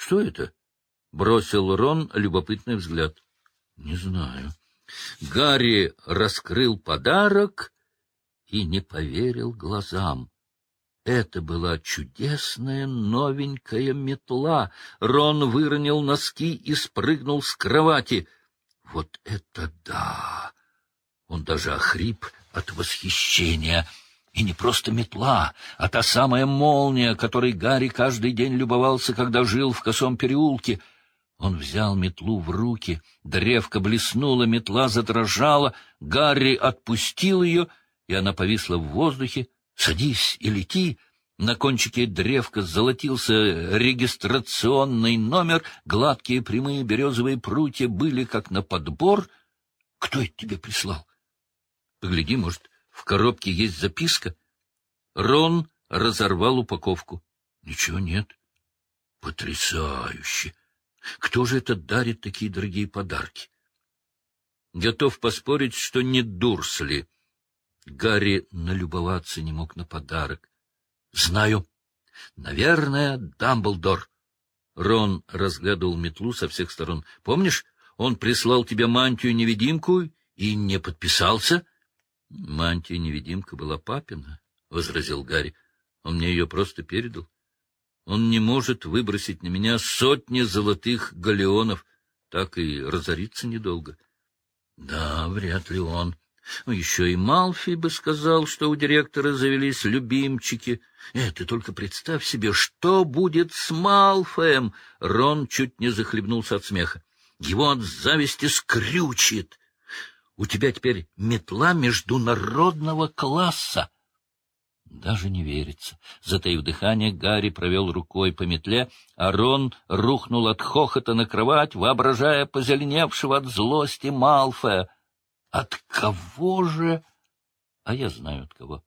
Что это? — бросил Рон любопытный взгляд. — Не знаю. Гарри раскрыл подарок и не поверил глазам. Это была чудесная новенькая метла. Рон выронил носки и спрыгнул с кровати. Вот это да! Он даже охрип от восхищения. И не просто метла, а та самая молния, которой Гарри каждый день любовался, когда жил в косом переулке. Он взял метлу в руки, древко блеснула, метла задрожала, Гарри отпустил ее, и она повисла в воздухе. «Садись и лети!» На кончике древка золотился регистрационный номер, гладкие прямые березовые прутья были как на подбор. Кто это тебе прислал? Погляди, может, в коробке есть записка? Рон разорвал упаковку. Ничего нет. Потрясающе! Кто же это дарит такие дорогие подарки? Готов поспорить, что не Дурсли. Гарри налюбоваться не мог на подарок. — Знаю. Наверное, Дамблдор. Рон разглядывал метлу со всех сторон. — Помнишь, он прислал тебе мантию-невидимку и не подписался? — Мантия-невидимка была папина, — возразил Гарри. — Он мне ее просто передал. Он не может выбросить на меня сотни золотых галеонов, так и разориться недолго. — Да, вряд ли он. Ну, еще и Малфи бы сказал, что у директора завелись любимчики. Э, ты только представь себе, что будет с Малфоем! Рон чуть не захлебнулся от смеха. Его от зависти скрючит. У тебя теперь метла международного класса. Даже не верится. Затаив дыхание, Гарри провел рукой по метле, а Рон рухнул от хохота на кровать, воображая позеленевшего от злости Малфоя. От кого же? А я знаю от кого.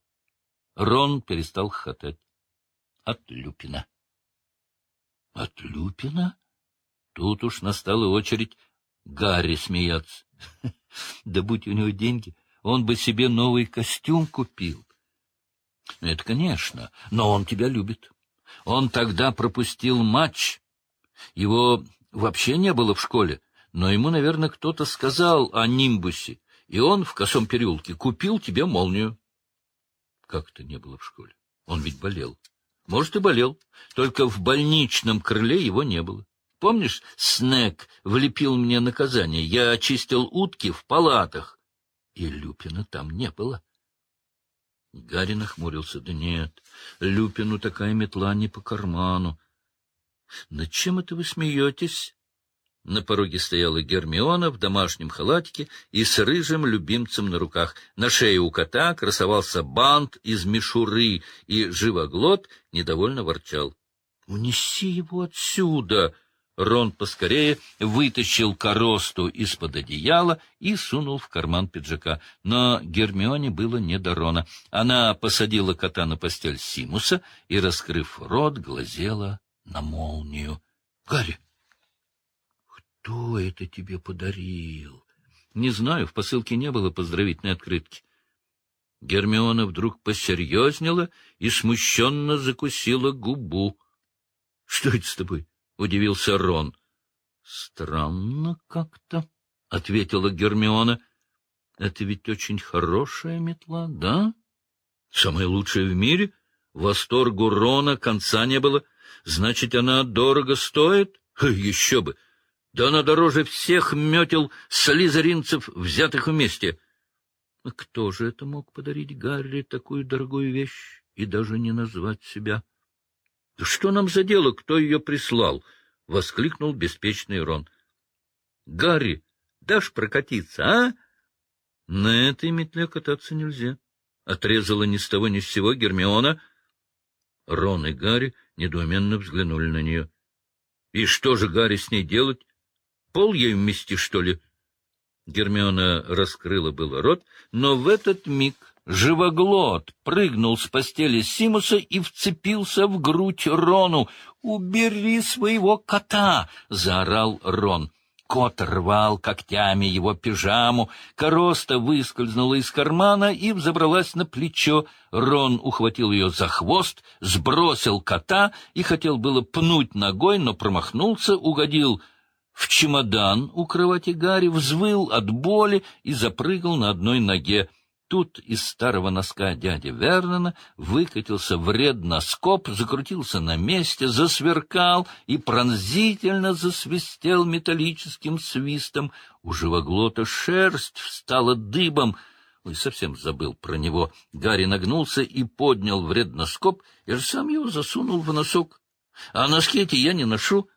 Рон перестал хохотать. От Люпина. От Люпина? Тут уж настала очередь Гарри смеяться. Да будь у него деньги, он бы себе новый костюм купил. Это, конечно, но он тебя любит. Он тогда пропустил матч. Его вообще не было в школе, но ему, наверное, кто-то сказал о Нимбусе и он в косом переулке купил тебе молнию. Как это не было в школе? Он ведь болел. Может, и болел, только в больничном крыле его не было. Помнишь, Снег влепил мне наказание? Я очистил утки в палатах, и Люпина там не было. Гарри нахмурился. Да нет, Люпину такая метла не по карману. — Над чем это вы смеетесь? На пороге стояла Гермиона в домашнем халатике и с рыжим любимцем на руках. На шее у кота красовался бант из мишуры, и живоглот недовольно ворчал. — Унеси его отсюда! Рон поскорее вытащил коросту из-под одеяла и сунул в карман пиджака. Но Гермионе было не до Рона. Она посадила кота на постель Симуса и, раскрыв рот, глазела на молнию. — Гарри! Кто это тебе подарил? Не знаю, в посылке не было поздравительной открытки. Гермиона вдруг посерьезнела и смущенно закусила губу. — Что это с тобой? — удивился Рон. — Странно как-то, — ответила Гермиона. — Это ведь очень хорошая метла, да? Самая лучшая в мире? Восторгу Рона конца не было. Значит, она дорого стоит? Еще бы! Да она дороже всех метел слизеринцев, взятых вместе. Кто же это мог подарить Гарри такую дорогую вещь и даже не назвать себя? — Что нам за дело, кто ее прислал? — воскликнул беспечный Рон. — Гарри, дашь прокатиться, а? — На этой метле кататься нельзя. Отрезала ни с того ни с сего Гермиона. Рон и Гарри недоуменно взглянули на нее. — И что же Гарри с ней делать? Пол ей вмести, что ли? Гермиона раскрыла было рот, но в этот миг живоглот прыгнул с постели Симуса и вцепился в грудь Рону. «Убери своего кота!» — заорал Рон. Кот рвал когтями его пижаму, короста выскользнула из кармана и взобралась на плечо. Рон ухватил ее за хвост, сбросил кота и хотел было пнуть ногой, но промахнулся, угодил в чемодан у кровати Гарри, взвыл от боли и запрыгал на одной ноге. Тут из старого носка дяди Вернона выкатился вредноскоп, закрутился на месте, засверкал и пронзительно засвистел металлическим свистом. У живоглота шерсть встала дыбом. Ой, совсем забыл про него. Гарри нагнулся и поднял вредноскоп, и сам его засунул в носок. А носки эти я не ношу.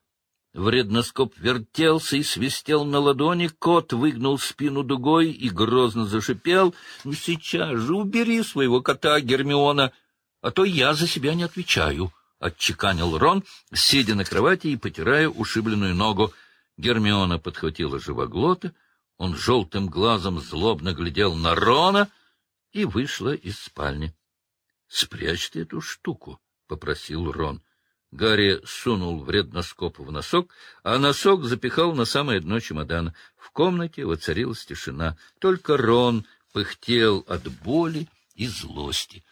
Вредноскоп вертелся и свистел на ладони, кот выгнул спину дугой и грозно зашипел. «Ну, сейчас же убери своего кота, Гермиона, а то я за себя не отвечаю», — отчеканил Рон, сидя на кровати и потирая ушибленную ногу. Гермиона подхватила живоглота, он желтым глазом злобно глядел на Рона и вышла из спальни. — Спрячь эту штуку, — попросил Рон. Гарри сунул вредноскоп в носок, а носок запихал на самое дно чемодана. В комнате воцарилась тишина. Только Рон пыхтел от боли и злости.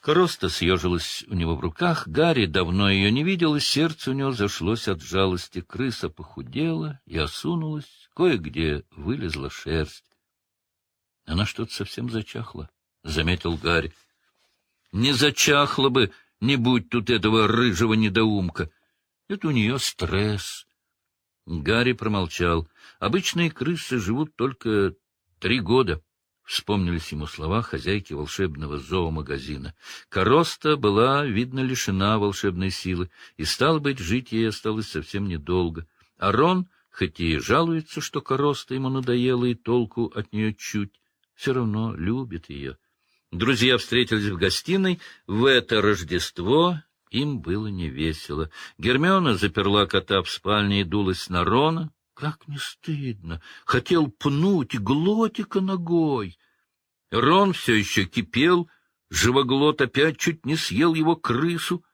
Короста съежилась у него в руках, Гарри давно ее не видел, и сердце у него зашлось от жалости. Крыса похудела и осунулась, кое-где вылезла шерсть. Она что-то совсем зачахла, — заметил Гарри. — Не зачахла бы, не будь тут этого рыжего недоумка. Это у нее стресс. Гарри промолчал. Обычные крысы живут только три года. Вспомнились ему слова хозяйки волшебного зоомагазина. Короста была, видно, лишена волшебной силы, и, стало быть, жить ей осталось совсем недолго. А Рон, хоть и жалуется, что Короста ему надоела и толку от нее чуть, все равно любит ее. Друзья встретились в гостиной. В это Рождество им было невесело. Гермиона заперла кота в спальне и дулась на Рона. Как не стыдно! Хотел пнуть глотика ногой. Рон все еще кипел, живоглот опять чуть не съел его крысу.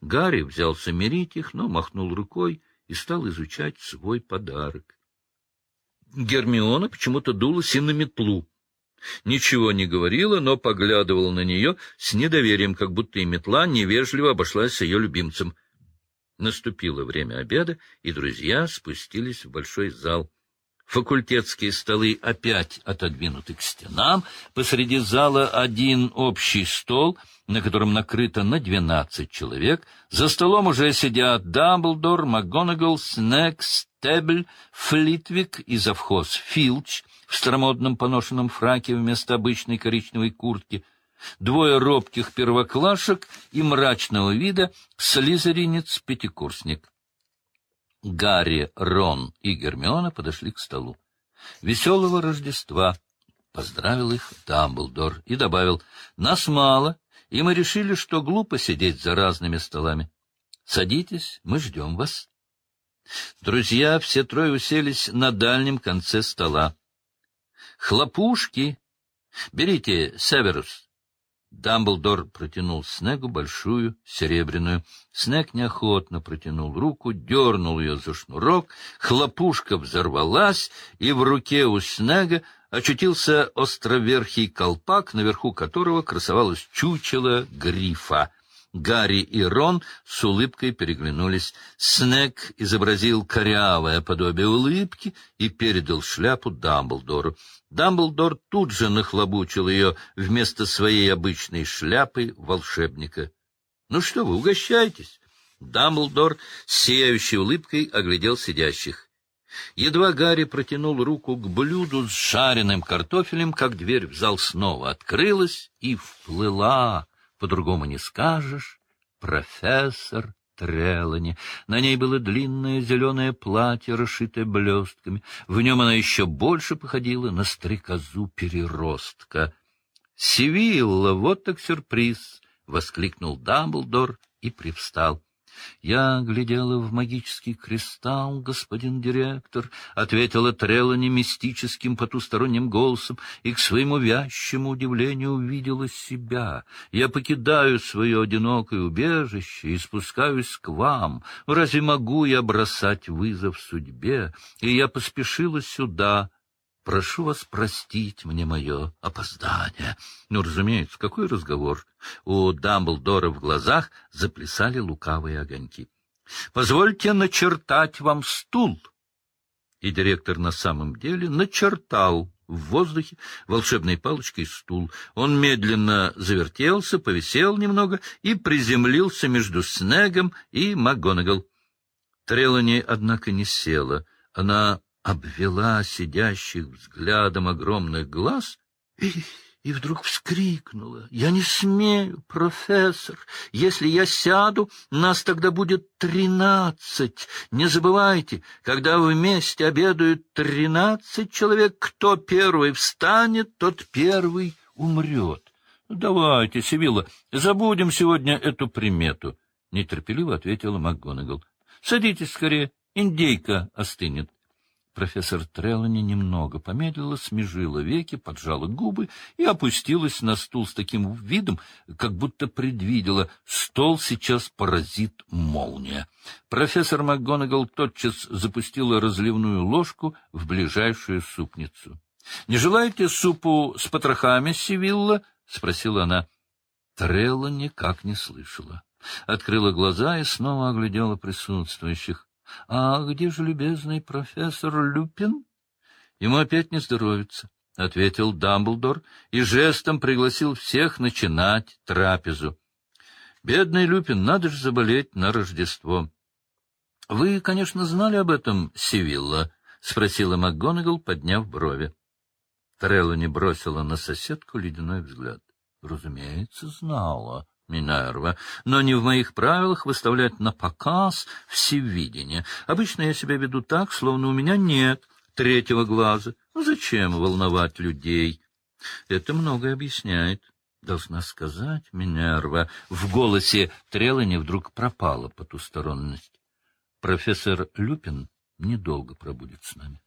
Гарри взялся мирить их, но махнул рукой и стал изучать свой подарок. Гермиона почему-то дулась и на метлу. Ничего не говорила, но поглядывала на нее с недоверием, как будто и метла невежливо обошлась с ее любимцем. Наступило время обеда, и друзья спустились в большой зал. Факультетские столы опять отодвинуты к стенам. Посреди зала один общий стол, на котором накрыто на двенадцать человек. За столом уже сидят Дамблдор, МакГонагал, Снег, Стебль, Флитвик и завхоз Филч — в старомодном поношенном фраке вместо обычной коричневой куртки, двое робких первоклашек и мрачного вида слизеринец-пятикурсник. Гарри, Рон и Гермиона подошли к столу. «Веселого Рождества!» — поздравил их Дамблдор и добавил, «Нас мало, и мы решили, что глупо сидеть за разными столами. Садитесь, мы ждем вас». Друзья все трое уселись на дальнем конце стола. Хлопушки! Берите, Северус!» Дамблдор протянул Снегу большую серебряную. Снег неохотно протянул руку, дернул ее за шнурок, хлопушка взорвалась, и в руке у Снега очутился островерхий колпак, наверху которого красовалось чучело грифа. Гарри и Рон с улыбкой переглянулись. Снег изобразил корявое подобие улыбки и передал шляпу Дамблдору. Дамблдор тут же нахлобучил ее вместо своей обычной шляпы волшебника. — Ну что вы, угощайтесь! Дамблдор с сияющей улыбкой оглядел сидящих. Едва Гарри протянул руку к блюду с жареным картофелем, как дверь в зал снова открылась и вплыла по-другому не скажешь, профессор Трелани. На ней было длинное зеленое платье, расшитое блестками. В нем она еще больше походила на стрекозу-переростка. «Сивилла, вот так сюрприз!» — воскликнул Дамблдор и привстал. — Я глядела в магический кристалл, господин директор, — ответила Трелани мистическим потусторонним голосом, и к своему вящему удивлению увидела себя. Я покидаю свое одинокое убежище и спускаюсь к вам. Разве могу я бросать вызов судьбе? И я поспешила сюда, Прошу вас простить мне мое опоздание. Ну, разумеется, какой разговор? У Дамблдора в глазах заплясали лукавые огоньки. Позвольте начертать вам стул. И директор на самом деле начертал в воздухе волшебной палочкой стул. Он медленно завертелся, повисел немного и приземлился между Снегом и МакГонагал. Трелани, однако, не села. Она обвела сидящих взглядом огромных глаз и, и вдруг вскрикнула. «Я не смею, профессор! Если я сяду, нас тогда будет тринадцать. Не забывайте, когда вместе обедают тринадцать человек, кто первый встанет, тот первый умрет. «Ну, давайте, Сивилла, забудем сегодня эту примету», — нетерпеливо ответила МакГонагал. — Садитесь скорее, индейка остынет. Профессор Трелани немного помедлила, смежила веки, поджала губы и опустилась на стул с таким видом, как будто предвидела, стол сейчас поразит молния. Профессор МакГонагал тотчас запустила разливную ложку в ближайшую супницу. — Не желаете супу с потрохами, Сивилла? — спросила она. Трелла никак не слышала. Открыла глаза и снова оглядела присутствующих. — А где же любезный профессор Люпин? — Ему опять не здоровится, — ответил Дамблдор и жестом пригласил всех начинать трапезу. — Бедный Люпин, надо же заболеть на Рождество. — Вы, конечно, знали об этом, Сивилла? — спросила МакГонагал, подняв брови. Треллани бросила на соседку ледяной взгляд. — Разумеется, знала. Минерва, но не в моих правилах выставлять на показ всевидение. Обычно я себя веду так, словно у меня нет третьего глаза. Ну, зачем волновать людей? Это многое объясняет. Должна сказать, Минерва, в голосе Трелани вдруг пропала потусторонность. Профессор Люпин недолго пробудет с нами.